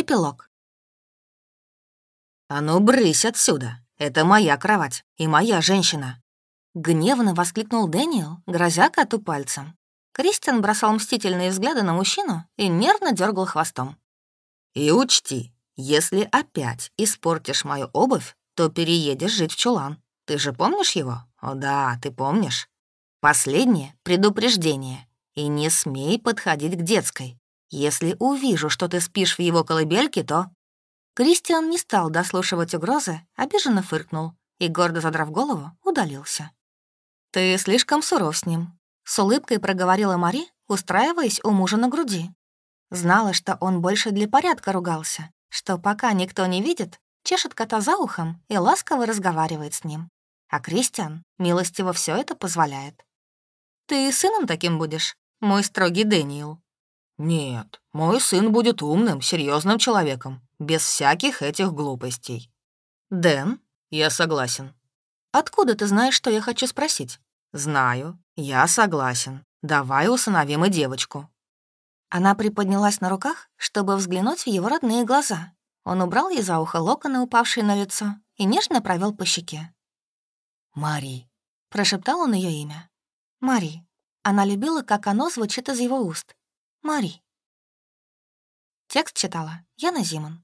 Эпилог. «А ну, брысь отсюда! Это моя кровать и моя женщина!» Гневно воскликнул Дэниел, грозя коту пальцем. Кристиан бросал мстительные взгляды на мужчину и нервно дергал хвостом. «И учти, если опять испортишь мою обувь, то переедешь жить в чулан. Ты же помнишь его? О да, ты помнишь. Последнее предупреждение. И не смей подходить к детской. Если увижу, что ты спишь в его колыбельке, то...» Кристиан не стал дослушивать угрозы, обиженно фыркнул и, гордо задрав голову, удалился. «Ты слишком суров с ним», — с улыбкой проговорила Мари, устраиваясь у мужа на груди. Знала, что он больше для порядка ругался, что пока никто не видит, чешет кота за ухом и ласково разговаривает с ним. А Кристиан милостиво все это позволяет. «Ты сыном таким будешь, мой строгий Дэниел?» «Нет, мой сын будет умным, серьезным человеком, без всяких этих глупостей». «Дэн?» «Я согласен». «Откуда ты знаешь, что я хочу спросить?» «Знаю. Я согласен. Давай усыновим и девочку». Она приподнялась на руках, чтобы взглянуть в его родные глаза. Он убрал ей за ухо локоны, упавшие на лицо, и нежно провел по щеке. «Мари», — прошептал он ее имя. «Мари». Она любила, как оно звучит из его уст. Мари. Текст читала Яна Зиман.